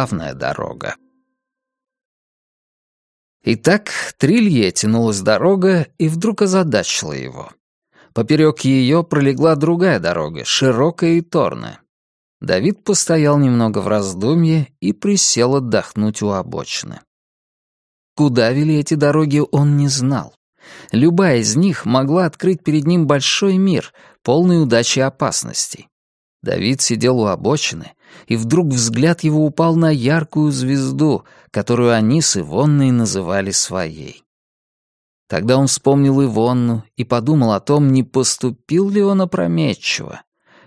главная дорога. Итак, трилье тянулась дорога и вдруг озадачила его. Поперек ее пролегла другая дорога, широкая и торная. Давид постоял немного в раздумье и присел отдохнуть у обочины. Куда вели эти дороги, он не знал. Любая из них могла открыть перед ним большой мир, полный удачи и опасностей. Давид сидел у обочины, и вдруг взгляд его упал на яркую звезду, которую они с Ивонной называли своей. Тогда он вспомнил Ивонну и подумал о том, не поступил ли он опрометчиво.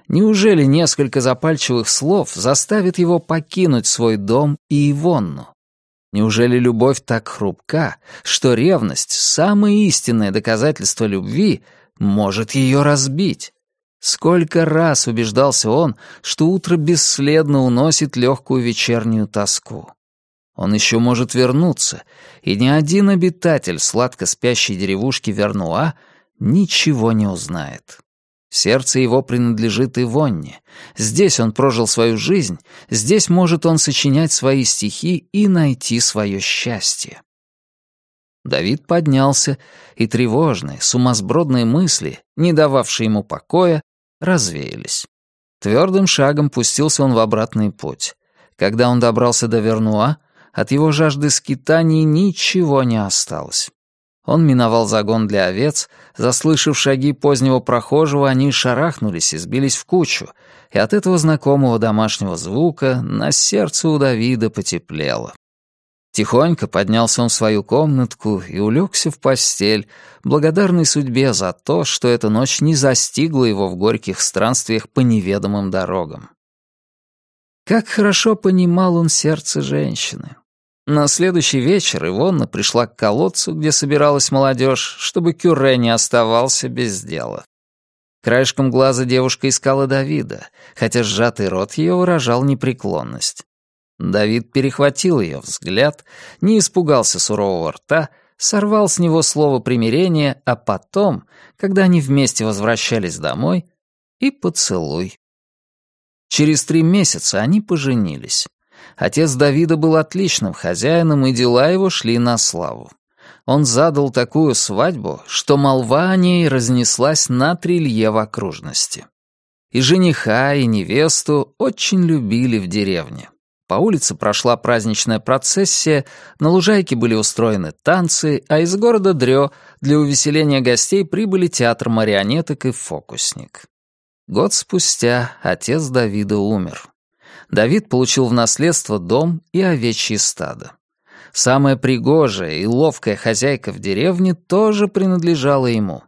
Неужели несколько запальчивых слов заставит его покинуть свой дом и Ивонну? Неужели любовь так хрупка, что ревность, самое истинное доказательство любви, может ее разбить? Сколько раз убеждался он, что утро бесследно уносит легкую вечернюю тоску. Он еще может вернуться, и ни один обитатель сладко спящей деревушки Вернуа ничего не узнает. Сердце его принадлежит Ивонне. Здесь он прожил свою жизнь, здесь может он сочинять свои стихи и найти свое счастье. Давид поднялся, и тревожные, сумасбродные мысли, не дававшие ему покоя, развеялись. Твердым шагом пустился он в обратный путь. Когда он добрался до Вернуа, от его жажды скитаний ничего не осталось. Он миновал загон для овец, заслышав шаги позднего прохожего, они шарахнулись и сбились в кучу, и от этого знакомого домашнего звука на сердце у Давида потеплело. Тихонько поднялся он в свою комнатку и улегся в постель, благодарный судьбе за то, что эта ночь не застигла его в горьких странствиях по неведомым дорогам. Как хорошо понимал он сердце женщины. На следующий вечер Ивонна пришла к колодцу, где собиралась молодежь, чтобы Кюре не оставался без дела. Краешком глаза девушка искала Давида, хотя сжатый рот ее выражал непреклонность. Давид перехватил ее взгляд, не испугался сурового рта, сорвал с него слово примирения, а потом, когда они вместе возвращались домой, и поцелуй. Через три месяца они поженились. Отец Давида был отличным хозяином, и дела его шли на славу. Он задал такую свадьбу, что молва о ней разнеслась на трилье в окружности. И жениха, и невесту очень любили в деревне. По улице прошла праздничная процессия, на лужайке были устроены танцы, а из города Дрё для увеселения гостей прибыли театр марионеток и фокусник. Год спустя отец Давида умер. Давид получил в наследство дом и овечье стадо. Самая пригожая и ловкая хозяйка в деревне тоже принадлежала ему.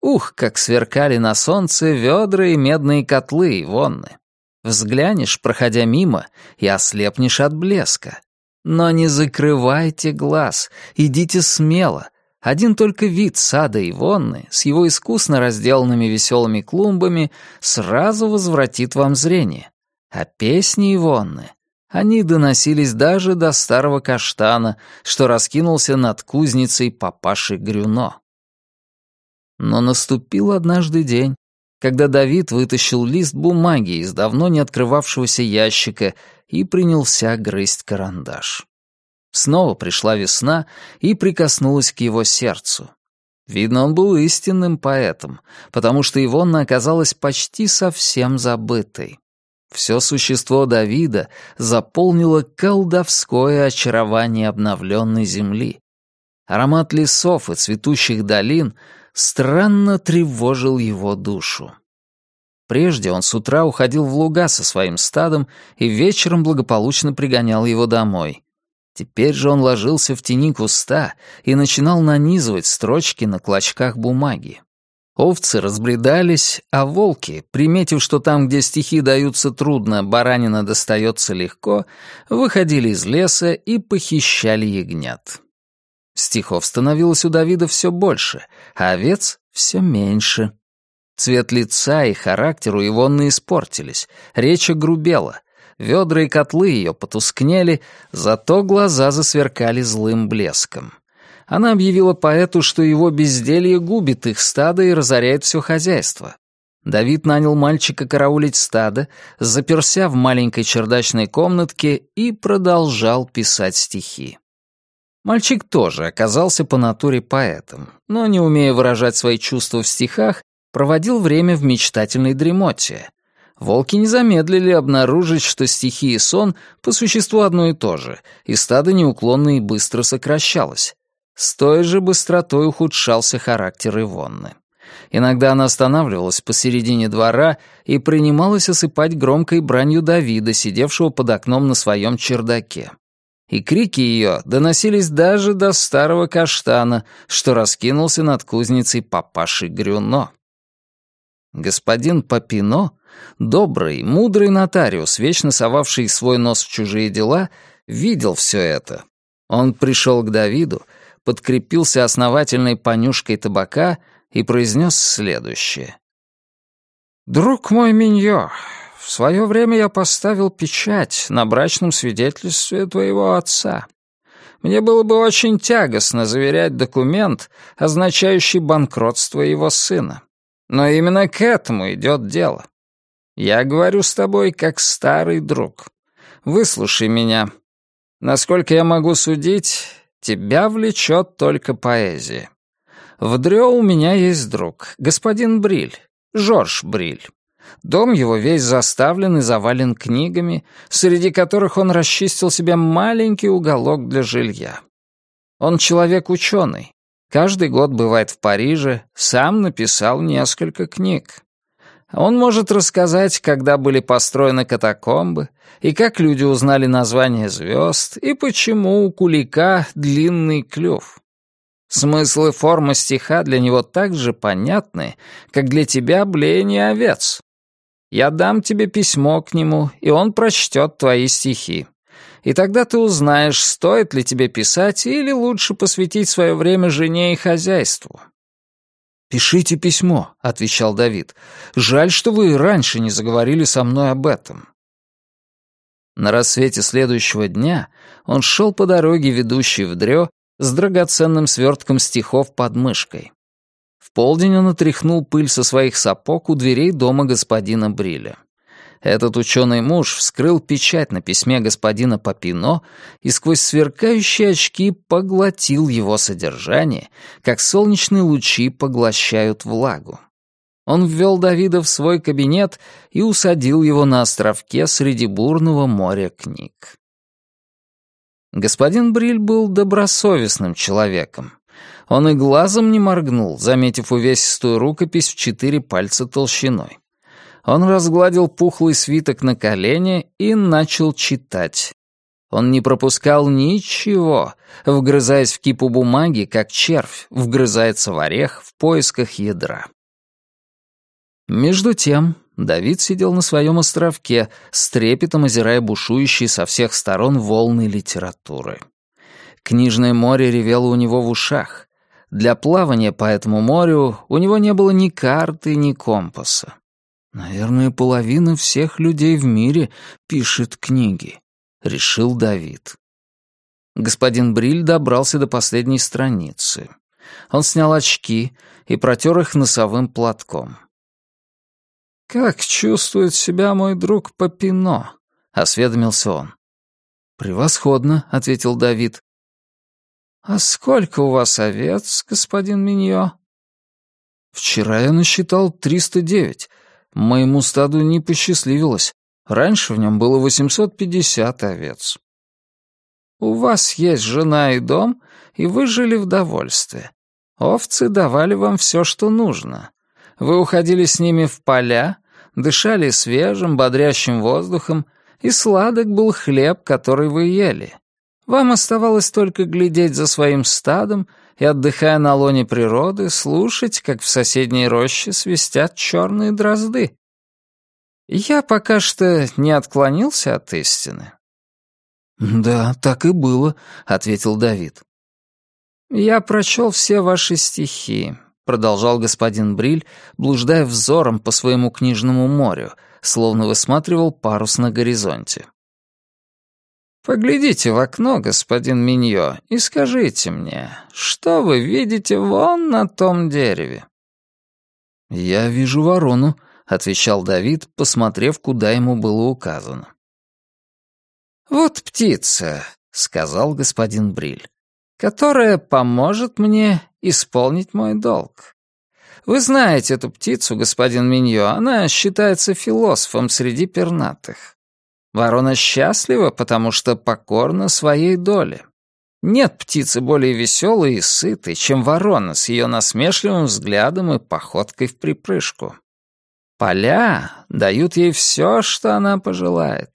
Ух, как сверкали на солнце ведра и медные котлы и вонны. Взглянешь, проходя мимо, и ослепнешь от блеска. Но не закрывайте глаз, идите смело. Один только вид сада и вонны с его искусно разделанными веселыми клумбами сразу возвратит вам зрение. А песни Ивонны, они доносились даже до старого каштана, что раскинулся над кузницей папаши Грюно. Но наступил однажды день, когда Давид вытащил лист бумаги из давно не открывавшегося ящика и принялся грызть карандаш. Снова пришла весна и прикоснулась к его сердцу. Видно, он был истинным поэтом, потому что Ивонна оказалась почти совсем забытой. Все существо Давида заполнило колдовское очарование обновленной земли. Аромат лесов и цветущих долин странно тревожил его душу. Прежде он с утра уходил в луга со своим стадом и вечером благополучно пригонял его домой. Теперь же он ложился в тени куста и начинал нанизывать строчки на клочках бумаги. Овцы разбредались, а волки, приметив, что там, где стихи даются трудно, баранина достается легко, выходили из леса и похищали ягнят. Стихов становилось у Давида все больше, а овец все меньше. Цвет лица и характер у Ивонны испортились, речь огрубела, ведра и котлы ее потускнели, зато глаза засверкали злым блеском. Она объявила поэту, что его безделье губит их стадо и разоряет все хозяйство. Давид нанял мальчика караулить стадо, заперся в маленькой чердачной комнатке и продолжал писать стихи. Мальчик тоже оказался по натуре поэтом, но, не умея выражать свои чувства в стихах, проводил время в мечтательной дремоте. Волки не замедлили обнаружить, что стихи и сон по существу одно и то же, и стадо неуклонно и быстро сокращалось. С той же быстротой ухудшался характер Ивонны. Иногда она останавливалась посередине двора и принималась осыпать громкой бранью Давида, сидевшего под окном на своем чердаке. И крики ее доносились даже до старого каштана, что раскинулся над кузницей папаши Грюно. Господин Папино, добрый, мудрый нотариус, вечно совавший свой нос в чужие дела, видел все это. Он пришел к Давиду, подкрепился основательной понюшкой табака и произнес следующее. «Друг мой Миньо, в свое время я поставил печать на брачном свидетельстве твоего отца. Мне было бы очень тягостно заверять документ, означающий банкротство его сына. Но именно к этому идет дело. Я говорю с тобой как старый друг. Выслушай меня. Насколько я могу судить, тебя влечет только поэзия. В Дрё у меня есть друг, господин Бриль, Жорж Бриль. Дом его весь заставлен и завален книгами, среди которых он расчистил себе маленький уголок для жилья. Он человек-ученый. Каждый год бывает в Париже, сам написал несколько книг. Он может рассказать, когда были построены катакомбы, и как люди узнали название звезд, и почему у кулика длинный клюв. Смысл и форма стиха для него так же понятны, как для тебя блеяние овец. Я дам тебе письмо к нему, и он прочтет твои стихи. И тогда ты узнаешь, стоит ли тебе писать или лучше посвятить свое время жене и хозяйству». «Пишите письмо», — отвечал Давид. «Жаль, что вы раньше не заговорили со мной об этом». На рассвете следующего дня он шел по дороге, ведущей в Дрё, с драгоценным свертком стихов под мышкой. В полдень он отряхнул пыль со своих сапог у дверей дома господина Бриля. Этот ученый муж вскрыл печать на письме господина Папино и сквозь сверкающие очки поглотил его содержание, как солнечные лучи поглощают влагу. Он ввел Давида в свой кабинет и усадил его на островке среди бурного моря книг. Господин Бриль был добросовестным человеком. Он и глазом не моргнул, заметив увесистую рукопись в четыре пальца толщиной. Он разгладил пухлый свиток на колени и начал читать. Он не пропускал ничего, вгрызаясь в кипу бумаги, как червь вгрызается в орех в поисках ядра. Между тем Давид сидел на своем островке, с трепетом озирая бушующие со всех сторон волны литературы. Книжное море ревело у него в ушах. Для плавания по этому морю у него не было ни карты, ни компаса. «Наверное, половина всех людей в мире пишет книги», — решил Давид. Господин Бриль добрался до последней страницы. Он снял очки и протер их носовым платком. «Как чувствует себя мой друг Папино?» — осведомился он. «Превосходно», — ответил Давид. «А сколько у вас овец, господин Миньо?» «Вчера я насчитал триста девять. Моему стаду не посчастливилось. Раньше в нем было восемьсот пятьдесят овец». «У вас есть жена и дом, и вы жили в довольстве. Овцы давали вам все, что нужно. Вы уходили с ними в поля, дышали свежим, бодрящим воздухом, и сладок был хлеб, который вы ели. Вам оставалось только глядеть за своим стадом и, отдыхая на лоне природы, слушать, как в соседней роще свистят черные дрозды. Я пока что не отклонился от истины. «Да, так и было», — ответил Давид. «Я прочел все ваши стихи, продолжал господин Бриль, блуждая взором по своему книжному морю, словно высматривал парус на горизонте. «Поглядите в окно, господин Миньо, и скажите мне, что вы видите вон на том дереве?» «Я вижу ворону», отвечал Давид, посмотрев, куда ему было указано. «Вот птица», — сказал господин Бриль, «которая поможет мне исполнить мой долг. Вы знаете эту птицу, господин Миньо, она считается философом среди пернатых. Ворона счастлива, потому что покорна своей доле. Нет птицы более веселой и сытой, чем ворона с ее насмешливым взглядом и походкой в припрыжку. Поля дают ей все, что она пожелает.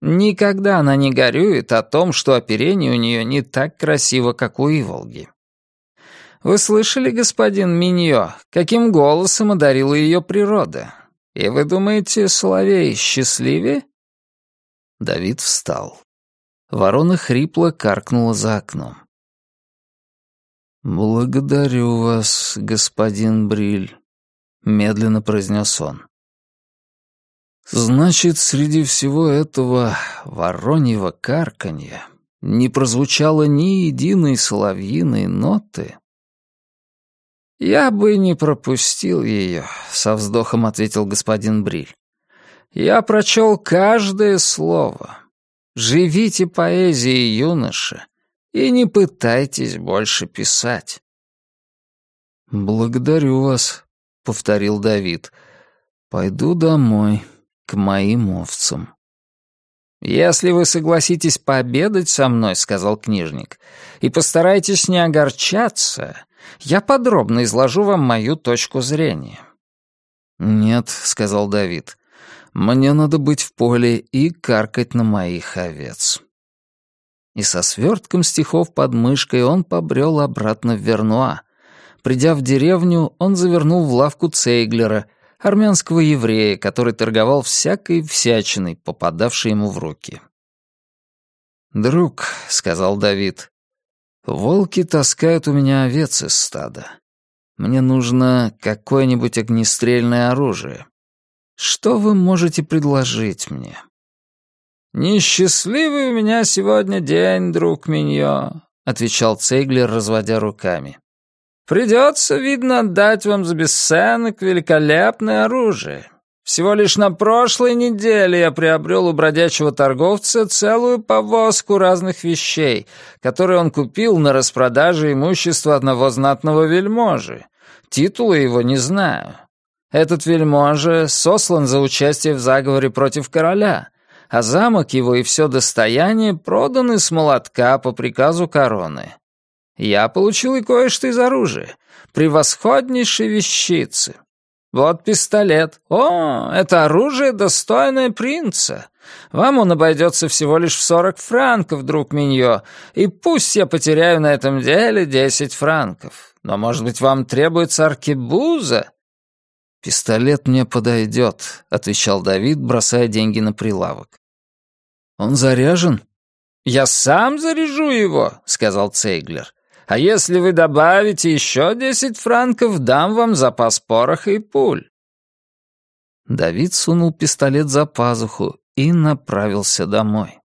Никогда она не горюет о том, что оперение у нее не так красиво, как у Иволги. Вы слышали, господин Миньо, каким голосом одарила ее природа? И вы думаете, Соловей счастливее? Давид встал. Ворона хрипло каркнула за окном. «Благодарю вас, господин Бриль», — медленно произнес он. «Значит, среди всего этого вороньего карканья не прозвучало ни единой соловьиной ноты?» «Я бы не пропустил ее», — со вздохом ответил господин Бриль. «Я прочел каждое слово. Живите поэзией, юноша, и не пытайтесь больше писать». «Благодарю вас», — повторил Давид. «Пойду домой, к моим овцам». «Если вы согласитесь пообедать со мной», — сказал книжник, «и постарайтесь не огорчаться, я подробно изложу вам мою точку зрения». «Нет», — сказал Давид, мне надо быть в поле и каркать на моих овец. И со свертком стихов под мышкой он побрел обратно в Вернуа. Придя в деревню, он завернул в лавку Цейглера, армянского еврея, который торговал всякой всячиной, попадавшей ему в руки. «Друг», — сказал Давид, — «волки таскают у меня овец из стада. Мне нужно какое-нибудь огнестрельное оружие. Что вы можете предложить мне?» «Несчастливый у меня сегодня день, друг Миньо», — отвечал Цейглер, разводя руками. «Придется, видно, отдать вам за бесценок великолепное оружие. Всего лишь на прошлой неделе я приобрел у бродячего торговца целую повозку разных вещей, которые он купил на распродаже имущества одного знатного вельможи. Титула его не знаю. Этот вельможа сослан за участие в заговоре против короля, а замок его и все достояние проданы с молотка по приказу короны. Я получил и кое-что из оружия, превосходнейшие вещицы. Вот пистолет. О, это оружие, достойное принца. Вам он обойдется всего лишь в сорок франков, друг Миньо, и пусть я потеряю на этом деле десять франков. Но, может быть, вам требуется аркебуза? «Пистолет мне подойдет», — отвечал Давид, бросая деньги на прилавок. «Он заряжен?» «Я сам заряжу его», — сказал Цейглер. «А если вы добавите еще десять франков, дам вам запас пороха и пуль». Давид сунул пистолет за пазуху и направился домой.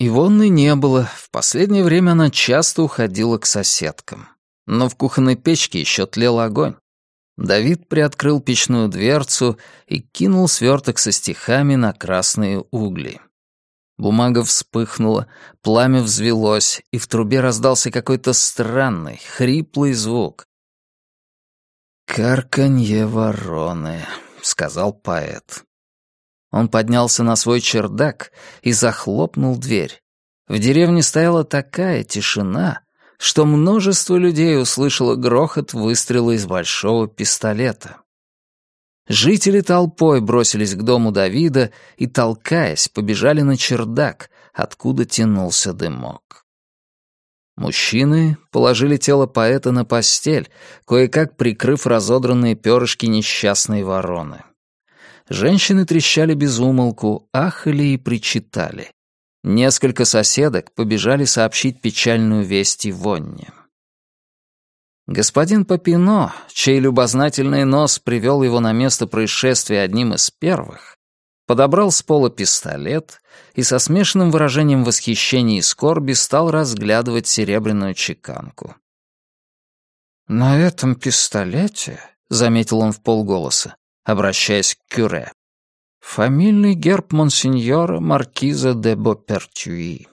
Ивонны не было, в последнее время она часто уходила к соседкам. Но в кухонной печке еще тлел огонь. Давид приоткрыл печную дверцу и кинул сверток со стихами на красные угли. Бумага вспыхнула, пламя взвелось, и в трубе раздался какой-то странный, хриплый звук. «Карканье вороны», — сказал поэт. Он поднялся на свой чердак и захлопнул дверь. В деревне стояла такая тишина, что множество людей услышало грохот выстрела из большого пистолета. Жители толпой бросились к дому Давида и, толкаясь, побежали на чердак, откуда тянулся дымок. Мужчины положили тело поэта на постель, кое-как прикрыв разодранные перышки несчастной вороны. Женщины трещали без умолку, ахали и причитали. Несколько соседок побежали сообщить печальную весть Ивонне. Господин Папино, чей любознательный нос привел его на место происшествия одним из первых, подобрал с пола пистолет и со смешанным выражением восхищения и скорби стал разглядывать серебряную чеканку. «На этом пистолете», — заметил он в полголоса, — обращаясь к Кюре. «Фамильный герб монсеньора маркиза де Бопертюи».